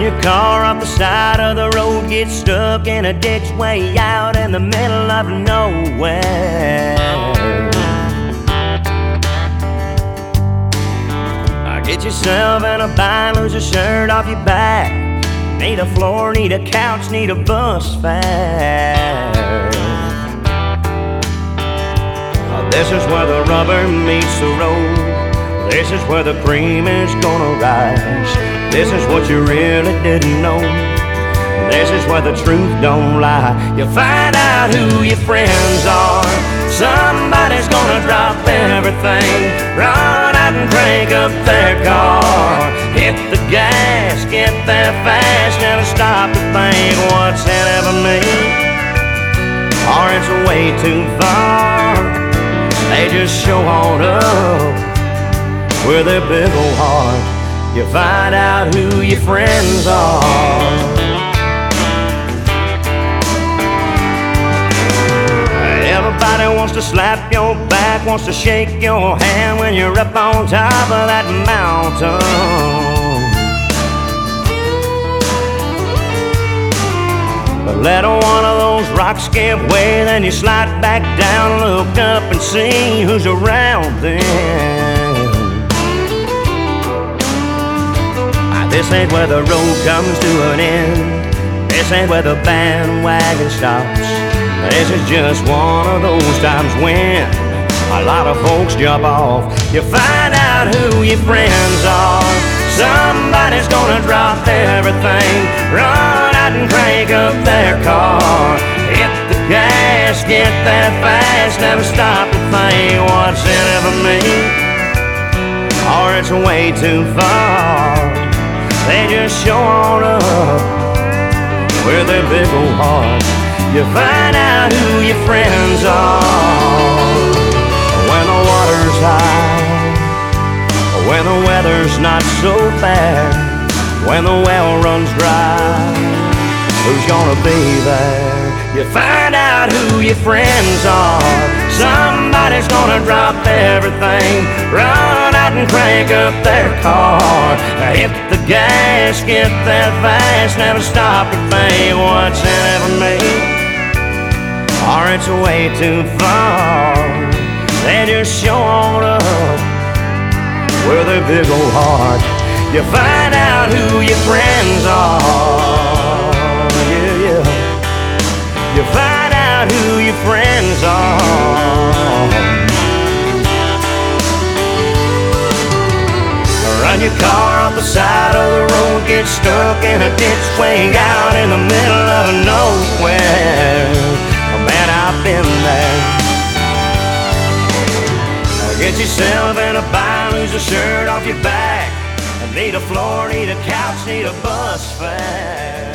your car off the side of the road, get stuck in a ditch way out in the middle of nowhere. Get yourself in a bind, lose a shirt off your back. Need a floor, need a couch, need a bus fare. Uh, this is where the rubber meets the road. This is where the cream is gonna rise. This is what you really didn't know. This is where the truth don't lie. You find out who your friends are. Somebody's gonna drop everything. Run out and crank up their car. Hit the gas, get there fast, never stop to think what's in it for me. Or it's way too far. They just show on up with their big old heart. You find out who your friends are. Everybody wants to slap your back, wants to shake your hand when you're up on top of that mountain. But let one of those rocks give way, then you slide back down, look up and see who's around then. This ain't where the road comes to an end. This ain't where the bandwagon stops. This is just one of those times when a lot of folks jump off. You find out who your friends are. Somebody's gonna drop everything, run out and crank up their car. Hit the gas, get that fast, never stop to think what's in it for me. Or it's way too far. They just show on up with their big old hearts. You find out who your friends are when the water's high, when the weather's not so fair, when the well runs dry. Who's gonna be there? You find out who your friends are. Somebody's gonna drop everything, run out and crank up their car. Hit the gas, get there fast, never stop to think what's in it for me or it's way too far. They just show on up with a big old heart. You find out who your friends are. Get stuck in a ditch way out in the middle of nowhere. Oh, man, I've been there. Get yourself in a bind, lose a shirt off your back. Need a floor, need a couch, need a bus fare.